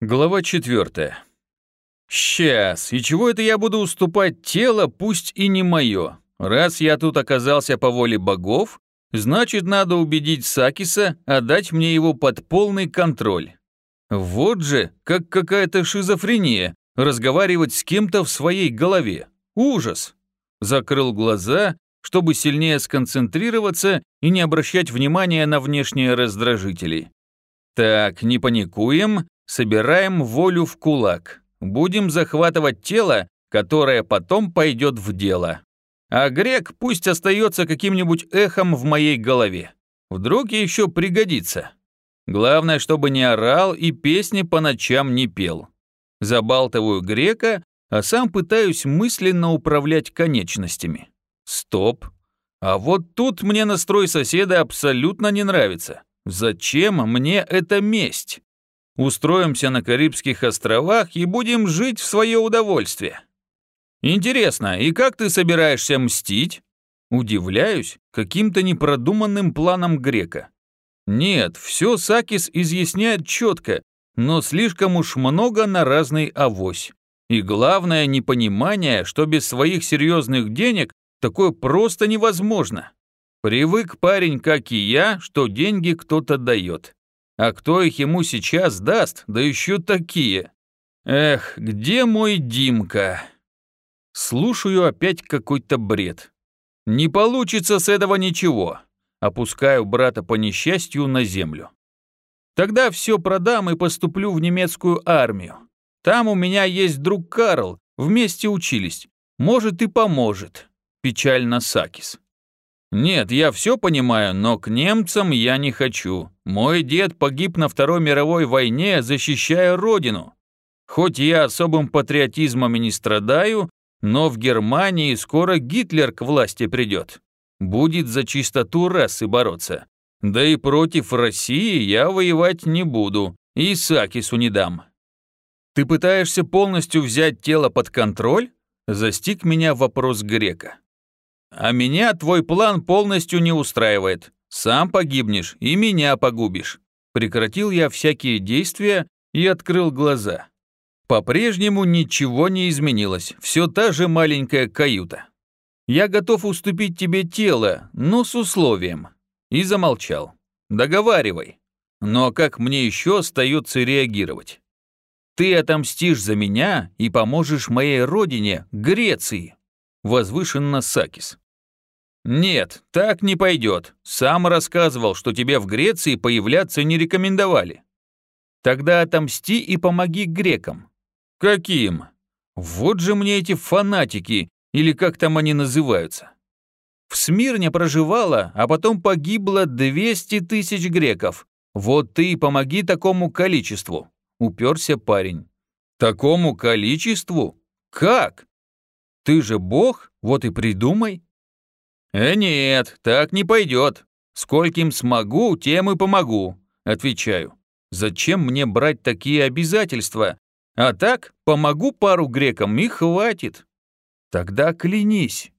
Глава 4. Сейчас, и чего это я буду уступать тело, пусть и не мое? Раз я тут оказался по воле богов, значит, надо убедить Сакиса отдать мне его под полный контроль. Вот же, как какая-то шизофрения, разговаривать с кем-то в своей голове. Ужас. Закрыл глаза, чтобы сильнее сконцентрироваться и не обращать внимания на внешние раздражители. Так, не паникуем, Собираем волю в кулак. Будем захватывать тело, которое потом пойдет в дело. А грек пусть остается каким-нибудь эхом в моей голове. Вдруг еще пригодится. Главное, чтобы не орал и песни по ночам не пел. Забалтываю грека, а сам пытаюсь мысленно управлять конечностями. Стоп. А вот тут мне настрой соседа абсолютно не нравится. Зачем мне эта месть? Устроимся на Карибских островах и будем жить в свое удовольствие. Интересно, и как ты собираешься мстить? Удивляюсь каким-то непродуманным планом грека. Нет, все Сакис изъясняет четко, но слишком уж много на разный авось. И главное, непонимание, что без своих серьезных денег такое просто невозможно. Привык парень, как и я, что деньги кто-то дает. А кто их ему сейчас даст, да еще такие? Эх, где мой Димка? Слушаю опять какой-то бред. Не получится с этого ничего. Опускаю брата по несчастью на землю. Тогда все продам и поступлю в немецкую армию. Там у меня есть друг Карл, вместе учились. Может и поможет. Печально Сакис. Нет, я все понимаю, но к немцам я не хочу. Мой дед погиб на Второй мировой войне, защищая родину. Хоть я особым патриотизмом и не страдаю, но в Германии скоро Гитлер к власти придет. Будет за чистоту расы бороться. Да и против России я воевать не буду, и Сакису не дам. Ты пытаешься полностью взять тело под контроль? Застиг меня вопрос грека. А меня твой план полностью не устраивает. Сам погибнешь и меня погубишь. Прекратил я всякие действия и открыл глаза. По-прежнему ничего не изменилось, все та же маленькая каюта. Я готов уступить тебе тело, но с условием. И замолчал. Договаривай. Но как мне еще остается реагировать? Ты отомстишь за меня и поможешь моей родине, Греции возвышенно Сакис. «Нет, так не пойдет. Сам рассказывал, что тебе в Греции появляться не рекомендовали. Тогда отомсти и помоги грекам». «Каким? Вот же мне эти фанатики, или как там они называются. В Смирне проживало, а потом погибло 200 тысяч греков. Вот ты и помоги такому количеству», — уперся парень. «Такому количеству? Как?» Ты же бог, вот и придумай. Э, нет, так не пойдет. Скольким смогу, тем и помогу, отвечаю. Зачем мне брать такие обязательства? А так, помогу пару грекам и хватит. Тогда клянись.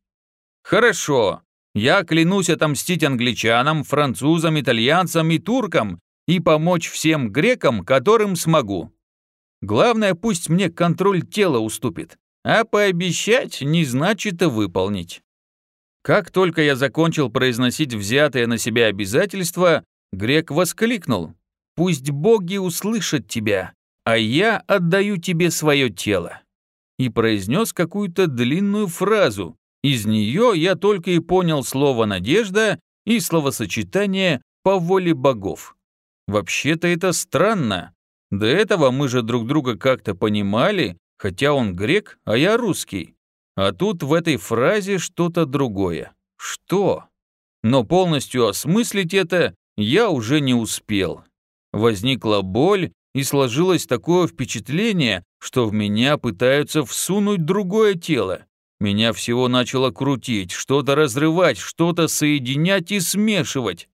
Хорошо, я клянусь отомстить англичанам, французам, итальянцам и туркам и помочь всем грекам, которым смогу. Главное, пусть мне контроль тела уступит. А пообещать не значит и выполнить. Как только я закончил произносить взятые на себя обязательства, грек воскликнул. «Пусть боги услышат тебя, а я отдаю тебе свое тело». И произнес какую-то длинную фразу. Из нее я только и понял слово «надежда» и словосочетание «по воле богов». Вообще-то это странно. До этого мы же друг друга как-то понимали хотя он грек, а я русский. А тут в этой фразе что-то другое. Что? Но полностью осмыслить это я уже не успел. Возникла боль, и сложилось такое впечатление, что в меня пытаются всунуть другое тело. Меня всего начало крутить, что-то разрывать, что-то соединять и смешивать.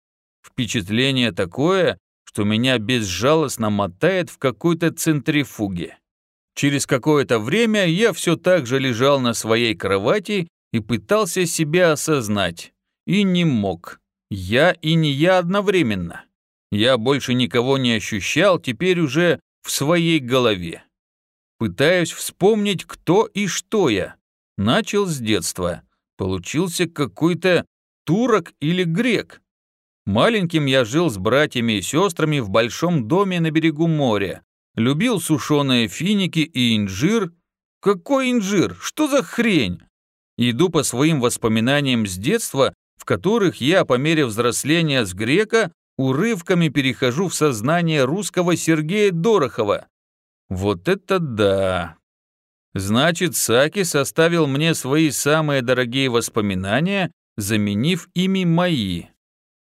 Впечатление такое, что меня безжалостно мотает в какой-то центрифуге. Через какое-то время я все так же лежал на своей кровати и пытался себя осознать. И не мог. Я и не я одновременно. Я больше никого не ощущал, теперь уже в своей голове. Пытаюсь вспомнить, кто и что я. Начал с детства. Получился какой-то турок или грек. Маленьким я жил с братьями и сестрами в большом доме на берегу моря. Любил сушеные финики и инжир. Какой инжир? Что за хрень? Иду по своим воспоминаниям с детства, в которых я, по мере взросления с грека, урывками перехожу в сознание русского Сергея Дорохова. Вот это да! Значит, Саки составил мне свои самые дорогие воспоминания, заменив ими мои.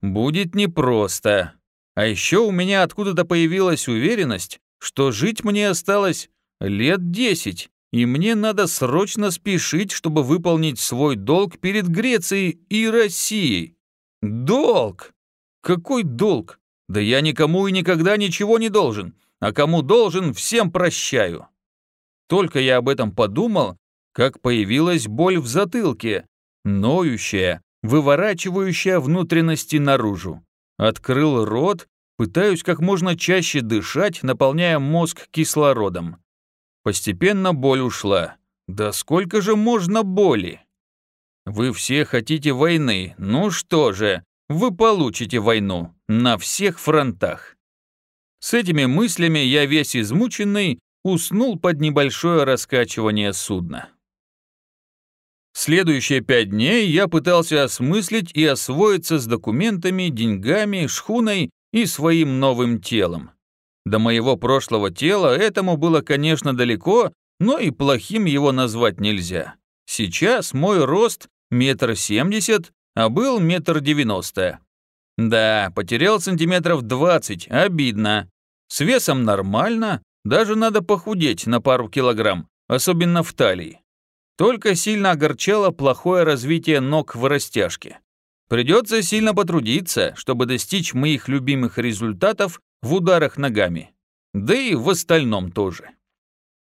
Будет непросто. А еще у меня откуда-то появилась уверенность, что жить мне осталось лет десять, и мне надо срочно спешить, чтобы выполнить свой долг перед Грецией и Россией. Долг! Какой долг? Да я никому и никогда ничего не должен, а кому должен, всем прощаю. Только я об этом подумал, как появилась боль в затылке, ноющая, выворачивающая внутренности наружу. Открыл рот, пытаюсь как можно чаще дышать, наполняя мозг кислородом. Постепенно боль ушла. Да сколько же можно боли? Вы все хотите войны, ну что же, вы получите войну на всех фронтах. С этими мыслями я весь измученный уснул под небольшое раскачивание судна. Следующие пять дней я пытался осмыслить и освоиться с документами, деньгами, шхуной и своим новым телом. До моего прошлого тела этому было, конечно, далеко, но и плохим его назвать нельзя. Сейчас мой рост метр семьдесят, а был метр девяносто. Да, потерял сантиметров двадцать, обидно. С весом нормально, даже надо похудеть на пару килограмм, особенно в талии. Только сильно огорчало плохое развитие ног в растяжке. Придется сильно потрудиться, чтобы достичь моих любимых результатов в ударах ногами. Да и в остальном тоже.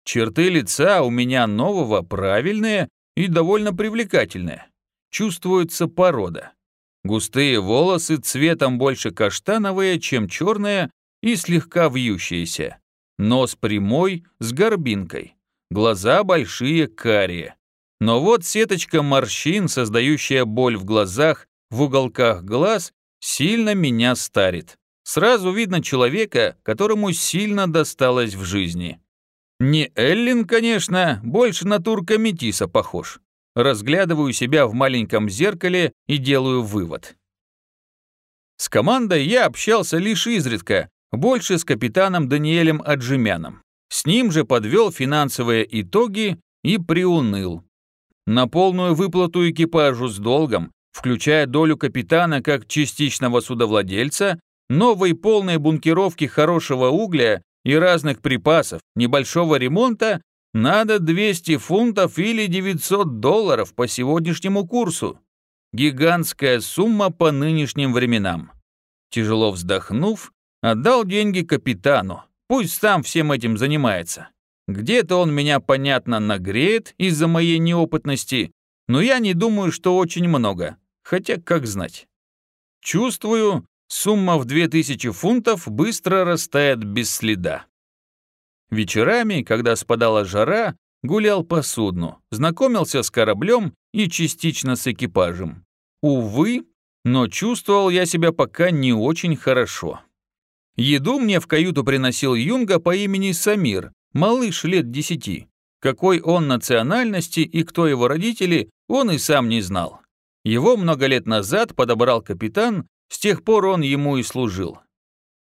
Черты лица у меня нового правильные и довольно привлекательные. Чувствуется порода. Густые волосы цветом больше каштановые, чем черные, и слегка вьющиеся. Нос прямой, с горбинкой. Глаза большие, карие. Но вот сеточка морщин, создающая боль в глазах, в уголках глаз, сильно меня старит. Сразу видно человека, которому сильно досталось в жизни. Не Эллин, конечно, больше на турка Метиса похож. Разглядываю себя в маленьком зеркале и делаю вывод. С командой я общался лишь изредка, больше с капитаном Даниэлем Аджимяном. С ним же подвел финансовые итоги и приуныл. На полную выплату экипажу с долгом, включая долю капитана как частичного судовладельца, новой полной бункеровки хорошего угля и разных припасов, небольшого ремонта, надо 200 фунтов или 900 долларов по сегодняшнему курсу. Гигантская сумма по нынешним временам. Тяжело вздохнув, отдал деньги капитану. Пусть сам всем этим занимается. Где-то он меня, понятно, нагреет из-за моей неопытности, но я не думаю, что очень много, хотя как знать. Чувствую, Сумма в 2000 фунтов быстро растает без следа. Вечерами, когда спадала жара, гулял по судну, знакомился с кораблем и частично с экипажем. Увы, но чувствовал я себя пока не очень хорошо. Еду мне в каюту приносил юнга по имени Самир, малыш лет десяти. Какой он национальности и кто его родители, он и сам не знал. Его много лет назад подобрал капитан с тех пор он ему и служил.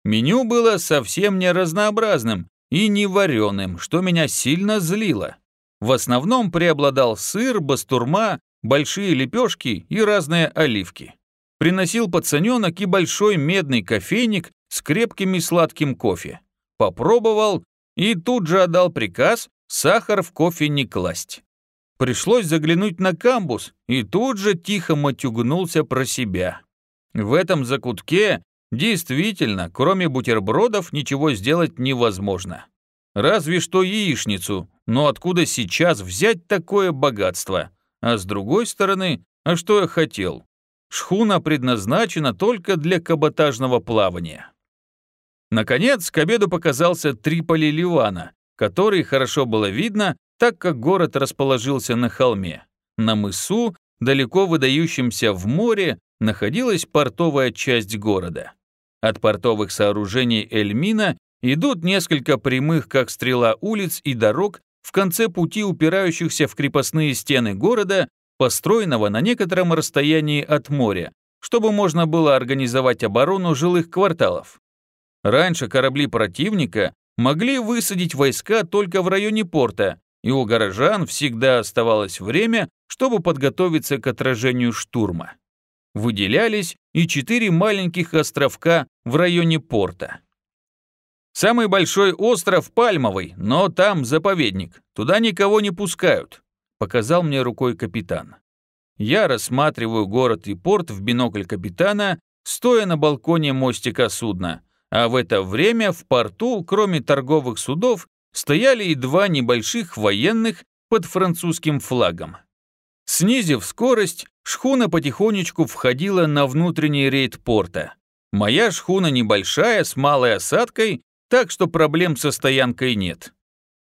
Меню было совсем не разнообразным и не вареным, что меня сильно злило. В основном преобладал сыр, бастурма, большие лепешки и разные оливки. Приносил пацаненок и большой медный кофейник с крепким и сладким кофе. Попробовал и тут же отдал приказ сахар в кофе не класть. Пришлось заглянуть на камбус и тут же тихо матюгнулся про себя. В этом закутке действительно, кроме бутербродов, ничего сделать невозможно. Разве что яичницу, но откуда сейчас взять такое богатство? А с другой стороны, а что я хотел? Шхуна предназначена только для каботажного плавания. Наконец, к обеду показался Триполи Ливана, который хорошо было видно, так как город расположился на холме. На мысу, далеко выдающемся в море, находилась портовая часть города. От портовых сооружений Эльмина идут несколько прямых, как стрела улиц и дорог, в конце пути упирающихся в крепостные стены города, построенного на некотором расстоянии от моря, чтобы можно было организовать оборону жилых кварталов. Раньше корабли противника могли высадить войска только в районе порта, и у горожан всегда оставалось время, чтобы подготовиться к отражению штурма. Выделялись и четыре маленьких островка в районе порта. Самый большой остров Пальмовый, но там заповедник. Туда никого не пускают», — показал мне рукой капитан. Я рассматриваю город и порт в бинокль капитана, стоя на балконе мостика судна, а в это время в порту, кроме торговых судов, стояли и два небольших военных под французским флагом. Снизив скорость, шхуна потихонечку входила на внутренний рейд порта. Моя шхуна небольшая, с малой осадкой, так что проблем со стоянкой нет.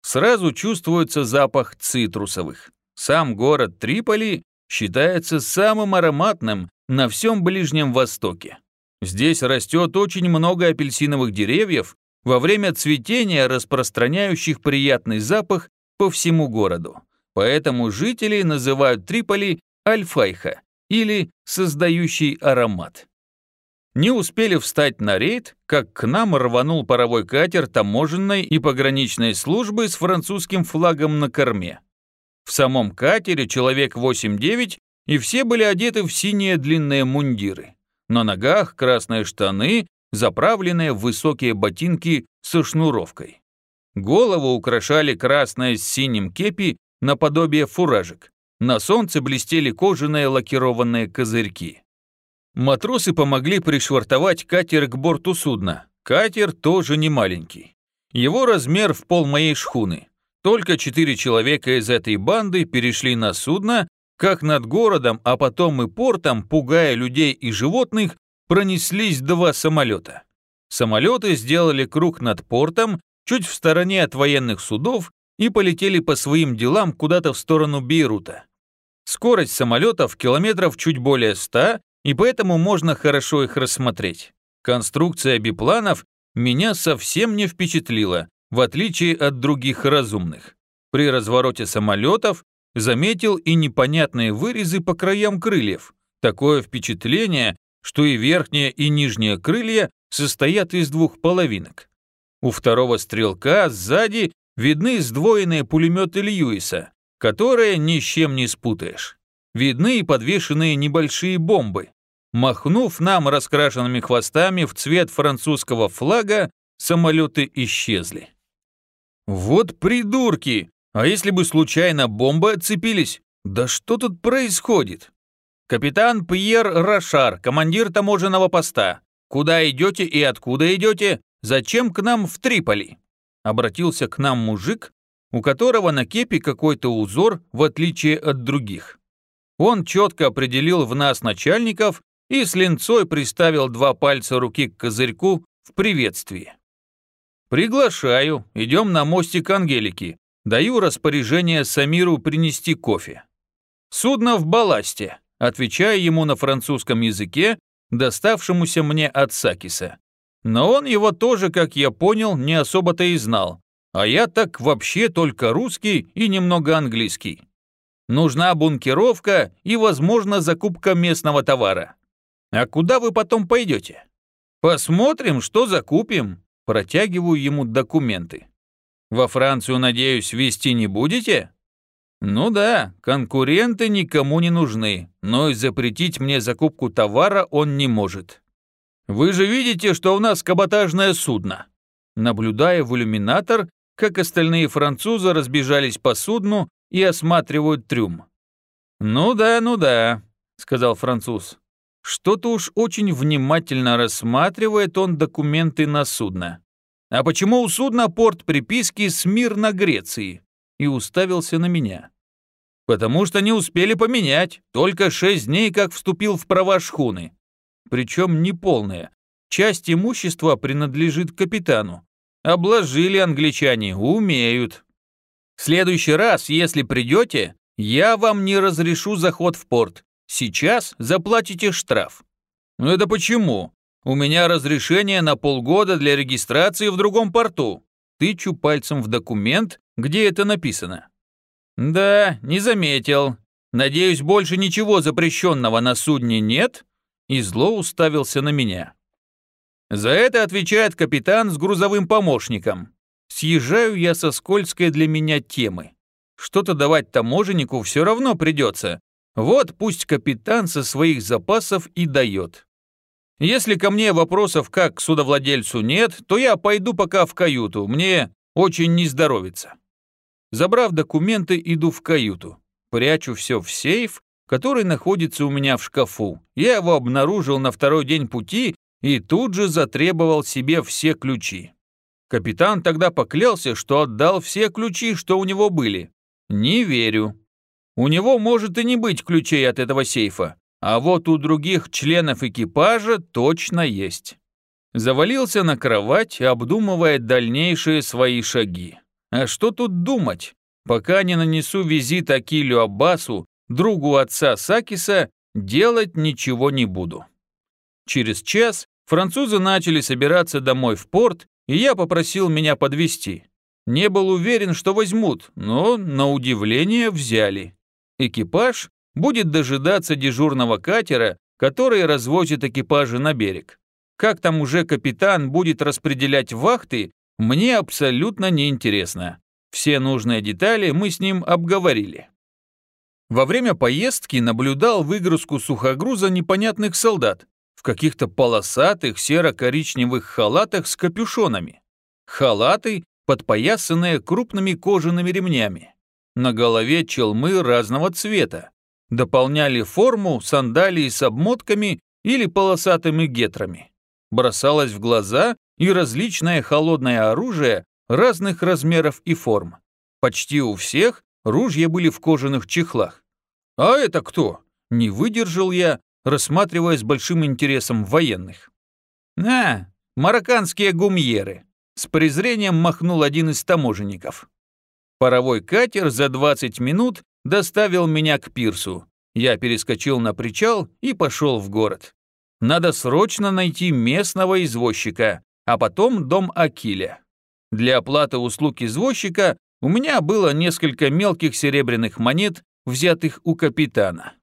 Сразу чувствуется запах цитрусовых. Сам город Триполи считается самым ароматным на всем Ближнем Востоке. Здесь растет очень много апельсиновых деревьев, во время цветения распространяющих приятный запах по всему городу. Поэтому жители называют Триполи альфайха или создающий аромат. Не успели встать на рейд, как к нам рванул паровой катер таможенной и пограничной службы с французским флагом на корме. В самом катере человек 8-9, и все были одеты в синие длинные мундиры. На ногах красные штаны, заправленные в высокие ботинки со шнуровкой. Голову украшали красные с синим кепи наподобие фуражек. На солнце блестели кожаные лакированные козырьки. Матросы помогли пришвартовать катер к борту судна. Катер тоже не маленький. Его размер в пол моей шхуны. Только четыре человека из этой банды перешли на судно, как над городом, а потом и портом, пугая людей и животных, пронеслись два самолета. Самолеты сделали круг над портом, чуть в стороне от военных судов, и полетели по своим делам куда-то в сторону Бейрута. Скорость самолетов километров чуть более 100, и поэтому можно хорошо их рассмотреть. Конструкция бипланов меня совсем не впечатлила, в отличие от других разумных. При развороте самолетов заметил и непонятные вырезы по краям крыльев. Такое впечатление, что и верхние, и нижние крылья состоят из двух половинок. У второго стрелка сзади видны сдвоенные пулеметы Льюиса, которые ни с чем не спутаешь. Видны и подвешенные небольшие бомбы, Махнув нам раскрашенными хвостами в цвет французского флага, самолеты исчезли. Вот придурки! А если бы случайно бомбы отцепились? Да что тут происходит? Капитан Пьер Рошар, командир таможенного поста. Куда идете и откуда идете? Зачем к нам в Триполи? Обратился к нам мужик, у которого на кепе какой-то узор, в отличие от других. Он четко определил в нас начальников и с линцой приставил два пальца руки к козырьку в приветствии. «Приглашаю, идем на мостик Ангелики. Даю распоряжение Самиру принести кофе». «Судно в балласте», отвечая ему на французском языке, доставшемуся мне от Сакиса. Но он его тоже, как я понял, не особо-то и знал, а я так вообще только русский и немного английский. Нужна бункеровка и, возможно, закупка местного товара. А куда вы потом пойдете? Посмотрим, что закупим. Протягиваю ему документы. Во Францию, надеюсь, везти не будете? Ну да, конкуренты никому не нужны, но и запретить мне закупку товара он не может. Вы же видите, что у нас каботажное судно. Наблюдая в иллюминатор, как остальные французы разбежались по судну и осматривают трюм. «Ну да, ну да», — сказал француз. Что-то уж очень внимательно рассматривает он документы на судно. А почему у судна порт приписки «Смир на Греции»? И уставился на меня. Потому что не успели поменять, только шесть дней как вступил в права шхуны. Причем не полные. Часть имущества принадлежит капитану. Обложили англичане, умеют. В следующий раз, если придете, я вам не разрешу заход в порт. Сейчас заплатите штраф. Ну это почему? У меня разрешение на полгода для регистрации в другом порту. Тычу пальцем в документ, где это написано. Да, не заметил. Надеюсь, больше ничего запрещенного на судне нет? И зло уставился на меня. За это отвечает капитан с грузовым помощником. Съезжаю я со скользкой для меня темы. Что-то давать таможеннику все равно придется. Вот пусть капитан со своих запасов и дает. Если ко мне вопросов как к судовладельцу нет, то я пойду пока в каюту, мне очень не здоровится. Забрав документы, иду в каюту. Прячу все в сейф, который находится у меня в шкафу. Я его обнаружил на второй день пути и тут же затребовал себе все ключи. Капитан тогда поклялся, что отдал все ключи, что у него были. Не верю. У него может и не быть ключей от этого сейфа, а вот у других членов экипажа точно есть. Завалился на кровать, обдумывая дальнейшие свои шаги. А что тут думать? Пока не нанесу визит Акилю Аббасу, другу отца Сакиса, делать ничего не буду. Через час французы начали собираться домой в порт, и я попросил меня подвести. Не был уверен, что возьмут, но, на удивление, взяли. Экипаж будет дожидаться дежурного катера, который развозит экипажи на берег. Как там уже капитан будет распределять вахты, мне абсолютно неинтересно. Все нужные детали мы с ним обговорили. Во время поездки наблюдал выгрузку сухогруза непонятных солдат в каких-то полосатых серо-коричневых халатах с капюшонами. Халаты, подпоясанные крупными кожаными ремнями. На голове челмы разного цвета. Дополняли форму сандалии с обмотками или полосатыми гетрами. Бросалось в глаза и различное холодное оружие разных размеров и форм. Почти у всех ружья были в кожаных чехлах. «А это кто?» – не выдержал я, рассматривая с большим интересом военных. «А, марокканские гумьеры», – с презрением махнул один из таможенников. Паровой катер за 20 минут доставил меня к пирсу. Я перескочил на причал и пошел в город. Надо срочно найти местного извозчика, а потом дом Акиля. Для оплаты услуг извозчика у меня было несколько мелких серебряных монет, взятых у капитана.